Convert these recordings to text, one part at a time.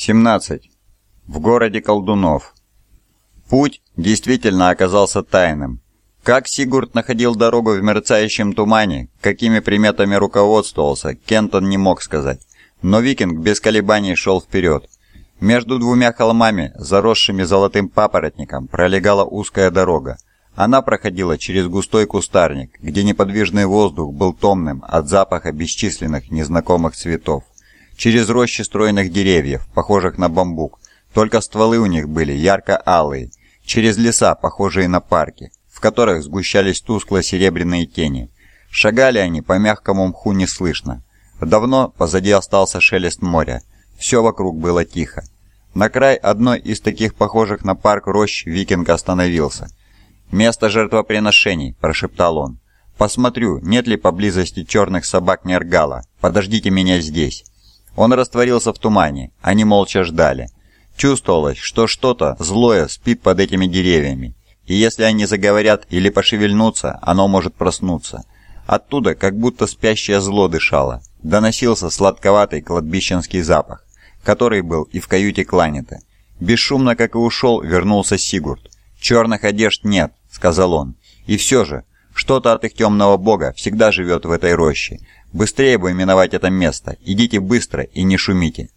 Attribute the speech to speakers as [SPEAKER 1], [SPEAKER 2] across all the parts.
[SPEAKER 1] 17. В городе колдунов. Путь действительно оказался тайным. Как Сигурд находил дорогу в мерцающем тумане, какими приметами руководствовался, Кентон не мог сказать. Но викинг без колебаний шел вперед. Между двумя холмами, заросшими золотым папоротником, пролегала узкая дорога. Она проходила через густой кустарник, где неподвижный воздух был томным от запаха бесчисленных незнакомых цветов через рощи стройных деревьев, похожих на бамбук, только стволы у них были ярко-алые, через леса, похожие на парки, в которых сгущались тускло-серебряные тени. Шагали они по мягкому мху неслышно. Давно позади остался шелест моря. Все вокруг было тихо. На край одной из таких похожих на парк рощ викинг остановился. «Место жертвоприношений», – прошептал он. «Посмотрю, нет ли поблизости черных собак Нергала. Подождите меня здесь». Он растворился в тумане, они молча ждали. Чувствовалось, что что-то злое спит под этими деревьями, и если они заговорят или пошевельнутся, оно может проснуться. Оттуда, как будто спящее зло дышало, доносился сладковатый кладбищенский запах, который был и в каюте Кланета. Бесшумно, как и ушел, вернулся Сигурд. «Черных одежд нет», — сказал он. «И все же, что-то от их темного бога всегда живет в этой роще, Быстрее бы миновать это место. Идите быстро и не шумите».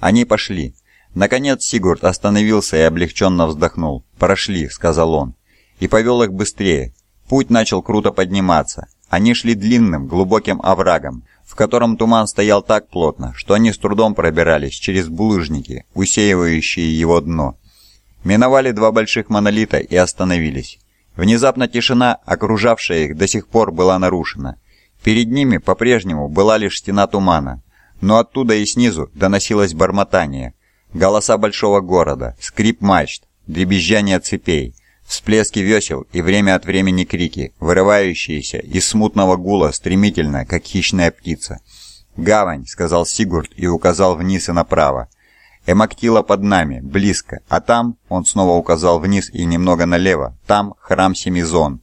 [SPEAKER 1] Они пошли. Наконец Сигурд остановился и облегченно вздохнул. «Прошли», — сказал он. И повел их быстрее. Путь начал круто подниматься. Они шли длинным, глубоким оврагом, в котором туман стоял так плотно, что они с трудом пробирались через булыжники, усеивающие его дно. Миновали два больших монолита и остановились. Внезапно тишина, окружавшая их, до сих пор была нарушена. Перед ними по-прежнему была лишь стена тумана, но оттуда и снизу доносилось бормотание, голоса большого города, скрип мачт, дребезжание цепей, всплески весел и время от времени крики, вырывающиеся из смутного гула стремительно, как хищная птица. «Гавань», — сказал Сигурд и указал вниз и направо. «Эмактила под нами, близко, а там...» — он снова указал вниз и немного налево. «Там храм Семизон».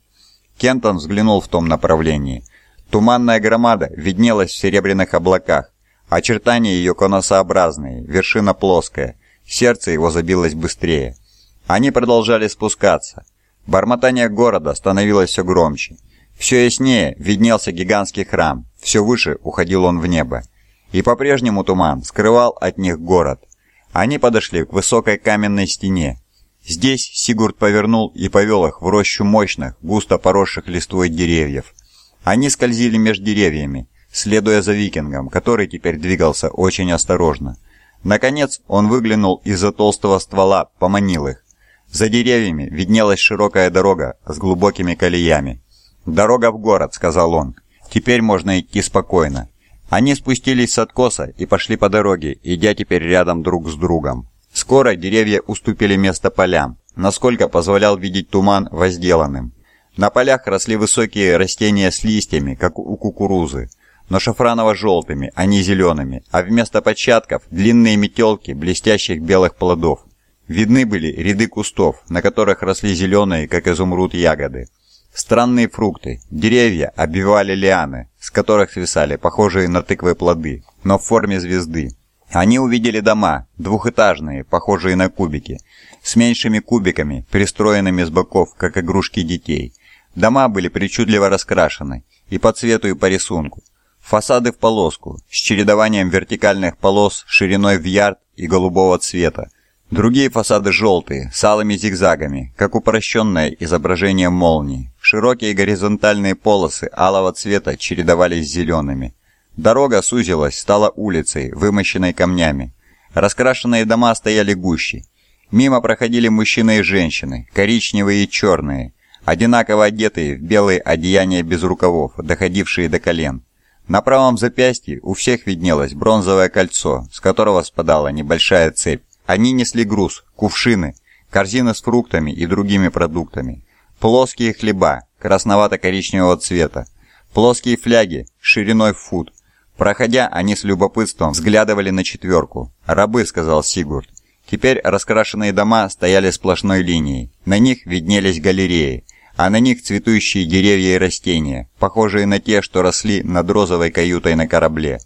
[SPEAKER 1] Кентон взглянул в том направлении — Туманная громада виднелась в серебряных облаках. Очертания ее конусообразные, вершина плоская. Сердце его забилось быстрее. Они продолжали спускаться. Бормотание города становилось все громче. Все яснее виднелся гигантский храм, все выше уходил он в небо. И по-прежнему туман скрывал от них город. Они подошли к высокой каменной стене. Здесь Сигурд повернул и повел их в рощу мощных, густо поросших листвой деревьев. Они скользили между деревьями, следуя за викингом, который теперь двигался очень осторожно. Наконец он выглянул из-за толстого ствола, поманил их. За деревьями виднелась широкая дорога с глубокими колеями. «Дорога в город», — сказал он. «Теперь можно идти спокойно». Они спустились с откоса и пошли по дороге, идя теперь рядом друг с другом. Скоро деревья уступили место полям, насколько позволял видеть туман возделанным. На полях росли высокие растения с листьями, как у кукурузы, но шафраново-желтыми, а не зелеными, а вместо початков длинные метелки блестящих белых плодов. Видны были ряды кустов, на которых росли зеленые, как изумруд, ягоды. Странные фрукты, деревья обвивали лианы, с которых свисали похожие на тыквы плоды, но в форме звезды. Они увидели дома, двухэтажные, похожие на кубики, с меньшими кубиками, пристроенными с боков, как игрушки детей – Дома были причудливо раскрашены и по цвету, и по рисунку. Фасады в полоску, с чередованием вертикальных полос шириной в ярд и голубого цвета. Другие фасады желтые, с алыми зигзагами, как упрощенное изображение молнии. Широкие горизонтальные полосы алого цвета чередовались с зелеными. Дорога сузилась, стала улицей, вымощенной камнями. Раскрашенные дома стояли гуще. Мимо проходили мужчины и женщины, коричневые и черные, одинаково одетые в белые одеяния без рукавов, доходившие до колен. На правом запястье у всех виднелось бронзовое кольцо, с которого спадала небольшая цепь. Они несли груз, кувшины, корзины с фруктами и другими продуктами, плоские хлеба красновато-коричневого цвета, плоские фляги шириной в фут. Проходя, они с любопытством взглядывали на четверку. «Рабы», — сказал Сигурд. Теперь раскрашенные дома стояли сплошной линией. На них виднелись галереи, а на них цветущие деревья и растения, похожие на те, что росли над розовой каютой на корабле.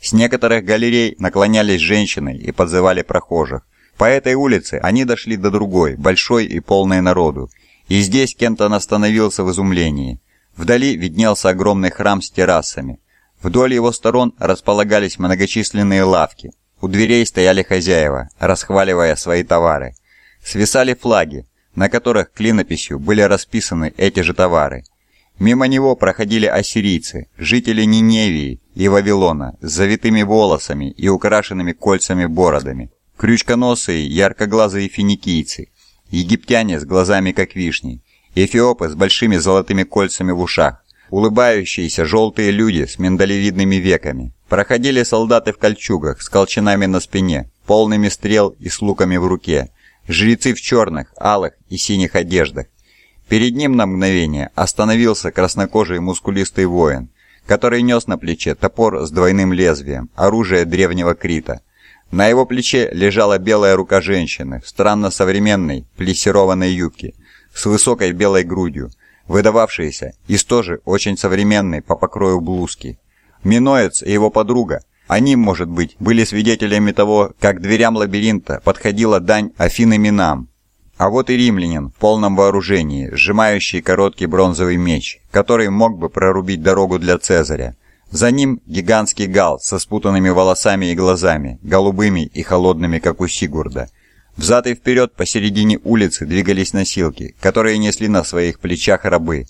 [SPEAKER 1] С некоторых галерей наклонялись женщины и подзывали прохожих. По этой улице они дошли до другой, большой и полной народу. И здесь Кентон остановился в изумлении. Вдали виднелся огромный храм с террасами. Вдоль его сторон располагались многочисленные лавки. У дверей стояли хозяева, расхваливая свои товары. Свисали флаги, на которых клинописью были расписаны эти же товары. Мимо него проходили ассирийцы, жители Ниневии и Вавилона, с завитыми волосами и украшенными кольцами бородами, крючконосые, яркоглазые финикийцы, египтяне с глазами как вишни, эфиопы с большими золотыми кольцами в ушах, улыбающиеся желтые люди с миндалевидными веками. Проходили солдаты в кольчугах с колчанами на спине, полными стрел и с луками в руке, жрецы в черных, алых и синих одеждах. Перед ним на мгновение остановился краснокожий мускулистый воин, который нес на плече топор с двойным лезвием, оружие древнего Крита. На его плече лежала белая рука женщины в странно современной плессированной юбке с высокой белой грудью, выдававшейся из тоже очень современной по покрою блузки. Миноец и его подруга они, может быть, были свидетелями того, как к дверям лабиринта подходила дань Афины Минам. А вот и римлянин в полном вооружении, сжимающий короткий бронзовый меч, который мог бы прорубить дорогу для Цезаря. За ним гигантский гал со спутанными волосами и глазами, голубыми и холодными, как у Сигурда. Взад и вперед посередине улицы двигались носилки, которые несли на своих плечах рабы.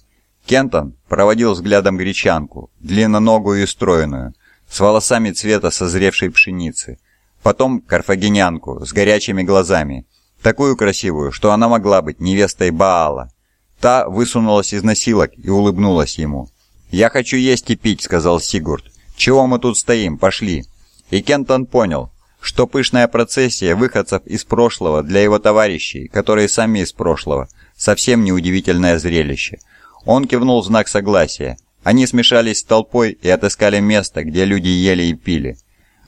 [SPEAKER 1] Кентон проводил взглядом гречанку, длинноногую и стройную, с волосами цвета созревшей пшеницы. Потом карфагенянку с горячими глазами, такую красивую, что она могла быть невестой Баала. Та высунулась из носилок и улыбнулась ему. «Я хочу есть и пить», — сказал Сигурд. «Чего мы тут стоим? Пошли». И Кентон понял, что пышная процессия выходцев из прошлого для его товарищей, которые сами из прошлого, совсем неудивительное зрелище. Он кивнул в знак согласия, они смешались с толпой и отыскали место, где люди ели и пили.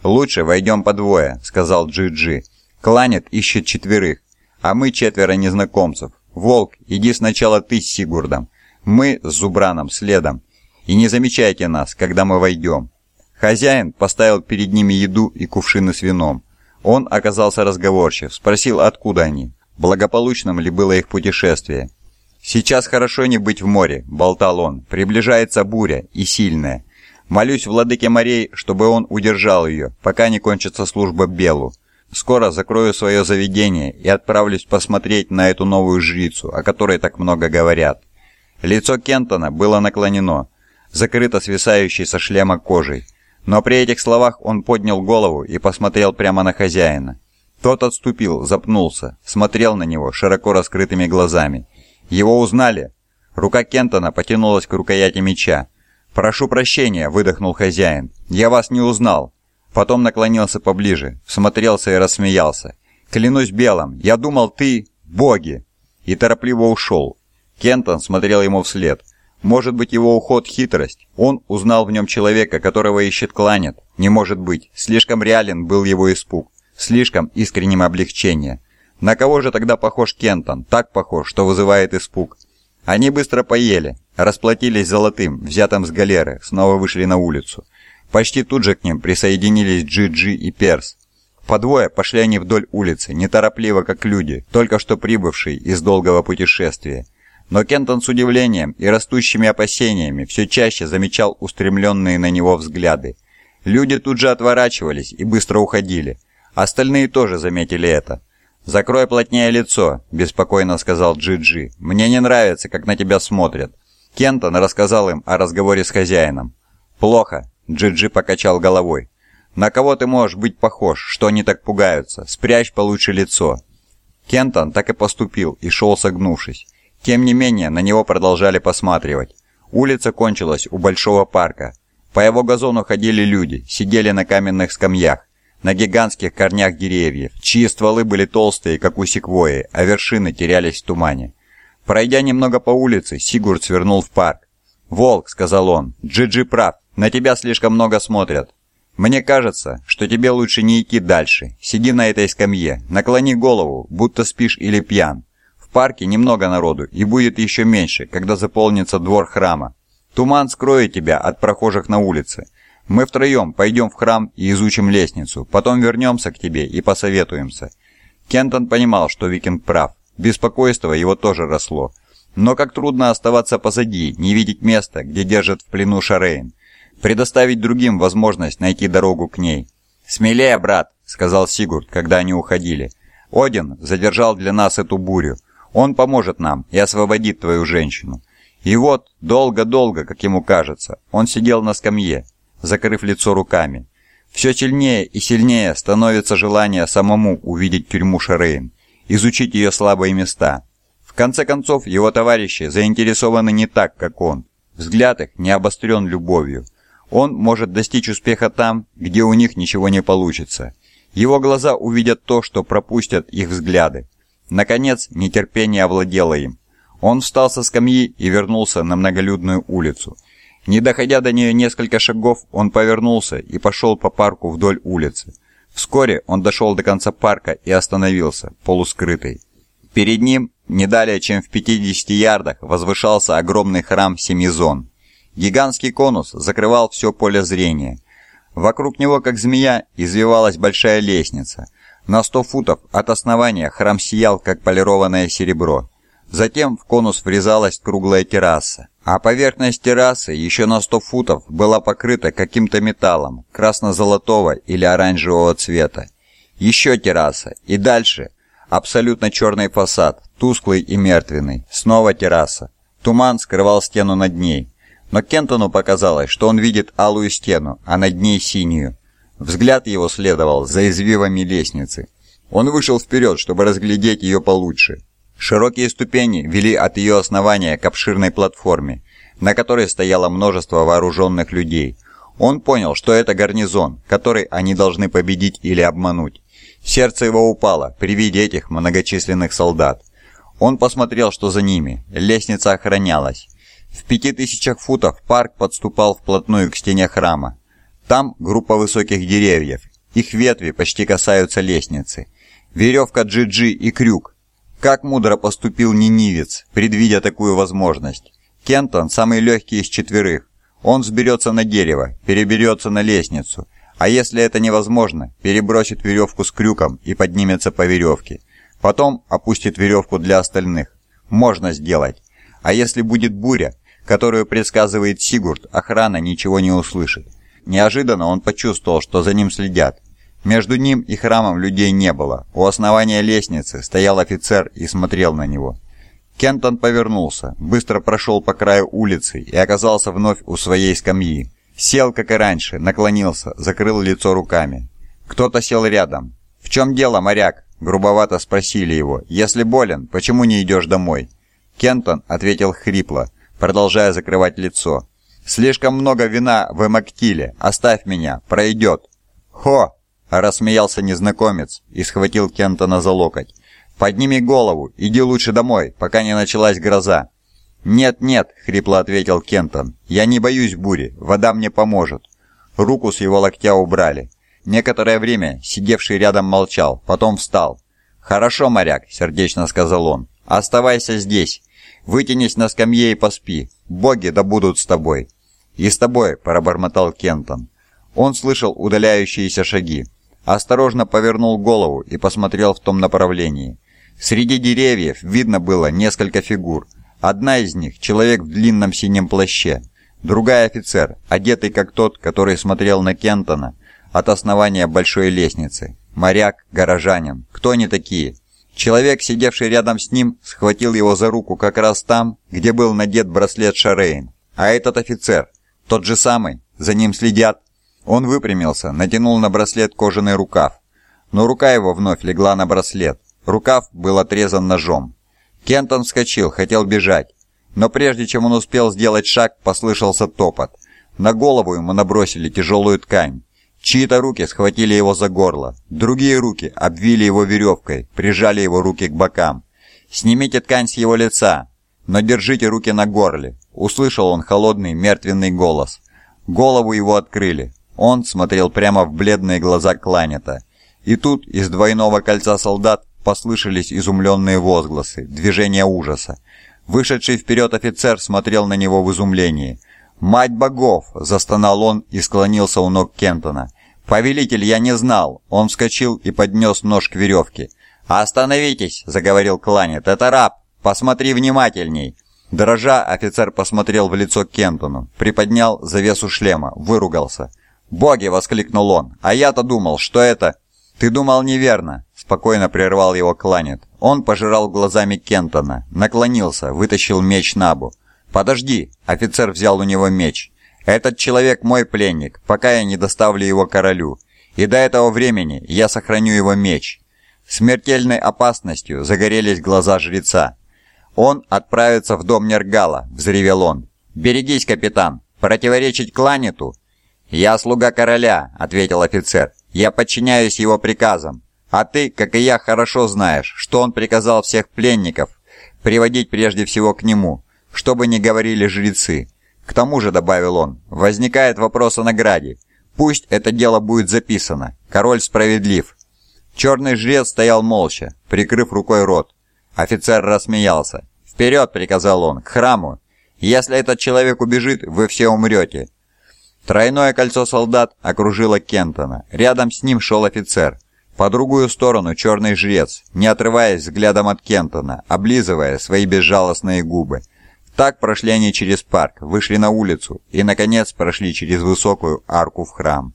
[SPEAKER 1] «Лучше войдем по двое», — сказал Джи-Джи. «Кланет ищет четверых, а мы четверо незнакомцев. Волк, иди сначала ты с Сигурдом. Мы с Зубраном следом. И не замечайте нас, когда мы войдем». Хозяин поставил перед ними еду и кувшины с вином. Он оказался разговорчив, спросил, откуда они, благополучным ли было их путешествие. «Сейчас хорошо не быть в море», — болтал он. «Приближается буря, и сильная. Молюсь владыке морей, чтобы он удержал ее, пока не кончится служба Белу. Скоро закрою свое заведение и отправлюсь посмотреть на эту новую жрицу, о которой так много говорят». Лицо Кентона было наклонено, закрыто свисающей со шлема кожей. Но при этих словах он поднял голову и посмотрел прямо на хозяина. Тот отступил, запнулся, смотрел на него широко раскрытыми глазами его узнали. Рука Кентона потянулась к рукояти меча. «Прошу прощения», — выдохнул хозяин. «Я вас не узнал». Потом наклонился поближе, смотрелся и рассмеялся. «Клянусь белым, я думал, ты... боги!» И торопливо ушел. Кентон смотрел ему вслед. Может быть, его уход – хитрость. Он узнал в нем человека, которого ищет кланет. Не может быть. Слишком реален был его испуг. Слишком искренним облегчение. На кого же тогда похож Кентон? Так похож, что вызывает испуг. Они быстро поели, расплатились золотым, взятым с галеры, снова вышли на улицу. Почти тут же к ним присоединились Джи-Джи и Перс. По двое пошли они вдоль улицы, неторопливо, как люди, только что прибывшие из долгого путешествия. Но Кентон с удивлением и растущими опасениями все чаще замечал устремленные на него взгляды. Люди тут же отворачивались и быстро уходили. Остальные тоже заметили это. «Закрой плотнее лицо», – беспокойно сказал Джи-Джи. «Мне не нравится, как на тебя смотрят». Кентон рассказал им о разговоре с хозяином. «Плохо», – Джи-Джи покачал головой. «На кого ты можешь быть похож, что они так пугаются? Спрячь получше лицо». Кентон так и поступил и шел согнувшись. Тем не менее, на него продолжали посматривать. Улица кончилась у большого парка. По его газону ходили люди, сидели на каменных скамьях на гигантских корнях деревьев, чьи стволы были толстые, как у секвои, а вершины терялись в тумане. Пройдя немного по улице, Сигурд свернул в парк. «Волк», — сказал он, — «Джиджи прав, на тебя слишком много смотрят. Мне кажется, что тебе лучше не идти дальше. Сиди на этой скамье, наклони голову, будто спишь или пьян. В парке немного народу, и будет еще меньше, когда заполнится двор храма. Туман скроет тебя от прохожих на улице. Мы втроем пойдем в храм и изучим лестницу, потом вернемся к тебе и посоветуемся». Кентон понимал, что Викинг прав. Беспокойство его тоже росло. Но как трудно оставаться позади, не видеть места, где держат в плену Шарейн. Предоставить другим возможность найти дорогу к ней. «Смелее, брат», — сказал Сигурд, когда они уходили. «Один задержал для нас эту бурю. Он поможет нам и освободит твою женщину». И вот, долго-долго, как ему кажется, он сидел на скамье, закрыв лицо руками. Все сильнее и сильнее становится желание самому увидеть тюрьму Шерейн, изучить ее слабые места. В конце концов, его товарищи заинтересованы не так, как он. Взгляд их не обострен любовью. Он может достичь успеха там, где у них ничего не получится. Его глаза увидят то, что пропустят их взгляды. Наконец, нетерпение овладело им. Он встал со скамьи и вернулся на многолюдную улицу. Не доходя до нее несколько шагов, он повернулся и пошел по парку вдоль улицы. Вскоре он дошел до конца парка и остановился, полускрытый. Перед ним, не далее чем в 50 ярдах, возвышался огромный храм Семизон. Гигантский конус закрывал все поле зрения. Вокруг него, как змея, извивалась большая лестница. На сто футов от основания храм сиял, как полированное серебро. Затем в конус врезалась круглая терраса, а поверхность террасы еще на 100 футов была покрыта каким-то металлом красно-золотого или оранжевого цвета. Еще терраса, и дальше абсолютно черный фасад, тусклый и мертвенный, снова терраса. Туман скрывал стену над ней, но Кентону показалось, что он видит алую стену, а над ней синюю. Взгляд его следовал за извивами лестницы. Он вышел вперед, чтобы разглядеть ее получше. Широкие ступени вели от ее основания к обширной платформе, на которой стояло множество вооруженных людей. Он понял, что это гарнизон, который они должны победить или обмануть. Сердце его упало при виде этих многочисленных солдат. Он посмотрел, что за ними. Лестница охранялась. В пяти тысячах футов парк подступал вплотную к стене храма. Там группа высоких деревьев. Их ветви почти касаются лестницы. Веревка Джиджи и крюк, как мудро поступил нинивец, предвидя такую возможность. Кентон самый легкий из четверых. Он взберется на дерево, переберется на лестницу, а если это невозможно, перебросит веревку с крюком и поднимется по веревке. Потом опустит веревку для остальных. Можно сделать. А если будет буря, которую предсказывает Сигурд, охрана ничего не услышит. Неожиданно он почувствовал, что за ним следят. Между ним и храмом людей не было. У основания лестницы стоял офицер и смотрел на него. Кентон повернулся, быстро прошел по краю улицы и оказался вновь у своей скамьи. Сел, как и раньше, наклонился, закрыл лицо руками. Кто-то сел рядом. «В чем дело, моряк?» – грубовато спросили его. «Если болен, почему не идешь домой?» Кентон ответил хрипло, продолжая закрывать лицо. «Слишком много вина в Эмактиле. Оставь меня. Пройдет». «Хо!» Рассмеялся незнакомец и схватил Кентона за локоть. «Подними голову, иди лучше домой, пока не началась гроза». «Нет-нет», — хрипло ответил Кентон, — «я не боюсь бури, вода мне поможет». Руку с его локтя убрали. Некоторое время сидевший рядом молчал, потом встал. «Хорошо, моряк», — сердечно сказал он, — «оставайся здесь. Вытянись на скамье и поспи. Боги да будут с тобой». «И с тобой», — пробормотал Кентон. Он слышал удаляющиеся шаги осторожно повернул голову и посмотрел в том направлении. Среди деревьев видно было несколько фигур. Одна из них – человек в длинном синем плаще. Другая – офицер, одетый как тот, который смотрел на Кентона от основания большой лестницы. Моряк, горожанин. Кто они такие? Человек, сидевший рядом с ним, схватил его за руку как раз там, где был надет браслет Шарейн. А этот офицер, тот же самый, за ним следят. Он выпрямился, натянул на браслет кожаный рукав. Но рука его вновь легла на браслет. Рукав был отрезан ножом. Кентон вскочил, хотел бежать. Но прежде чем он успел сделать шаг, послышался топот. На голову ему набросили тяжелую ткань. Чьи-то руки схватили его за горло. Другие руки обвили его веревкой, прижали его руки к бокам. «Снимите ткань с его лица, но держите руки на горле», — услышал он холодный мертвенный голос. Голову его открыли. Он смотрел прямо в бледные глаза Кланета. И тут из двойного кольца солдат послышались изумленные возгласы, движения ужаса. Вышедший вперед офицер смотрел на него в изумлении. «Мать богов!» – застонал он и склонился у ног Кентона. «Повелитель, я не знал!» Он вскочил и поднес нож к веревке. «Остановитесь!» – заговорил Кланет. «Это раб! Посмотри внимательней!» Дрожа, офицер посмотрел в лицо Кентону, приподнял завесу шлема, выругался. «Боги!» — воскликнул он. «А я-то думал, что это...» «Ты думал неверно», — спокойно прервал его Кланет. Он пожирал глазами Кентона, наклонился, вытащил меч Набу. «Подожди!» — офицер взял у него меч. «Этот человек мой пленник, пока я не доставлю его королю. И до этого времени я сохраню его меч». Смертельной опасностью загорелись глаза жреца. «Он отправится в дом Нергала», — взревел он. «Берегись, капитан! Противоречить кланету?» «Я слуга короля», — ответил офицер. «Я подчиняюсь его приказам. А ты, как и я, хорошо знаешь, что он приказал всех пленников приводить прежде всего к нему, чтобы не говорили жрецы. К тому же, — добавил он, — возникает вопрос о награде. Пусть это дело будет записано. Король справедлив». Черный жрец стоял молча, прикрыв рукой рот. Офицер рассмеялся. «Вперед!» — приказал он. «К храму! Если этот человек убежит, вы все умрете!» Тройное кольцо солдат окружило Кентона. Рядом с ним шел офицер. По другую сторону черный жрец, не отрываясь взглядом от Кентона, облизывая свои безжалостные губы. Так прошли они через парк, вышли на улицу и, наконец, прошли через высокую арку в храм.